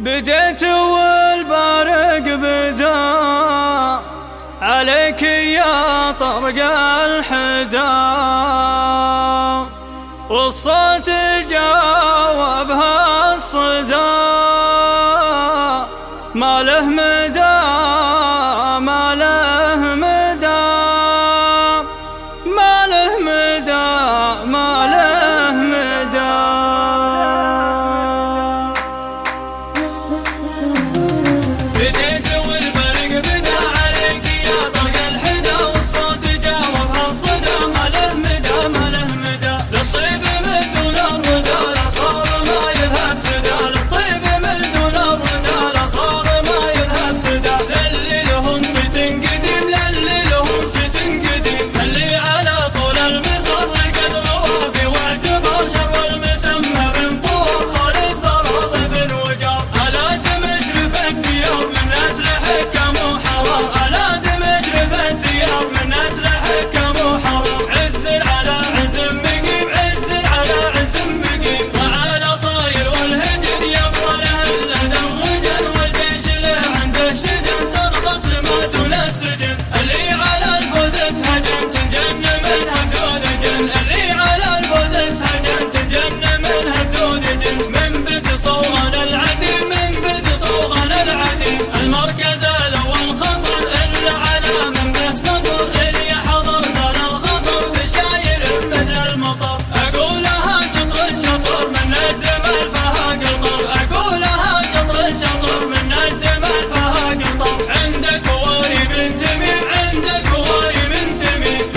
بديت والبارق بدا عليك يا طرق الحدا. والصوت جاوبها الصدا. ما له مدار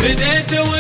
Vedete un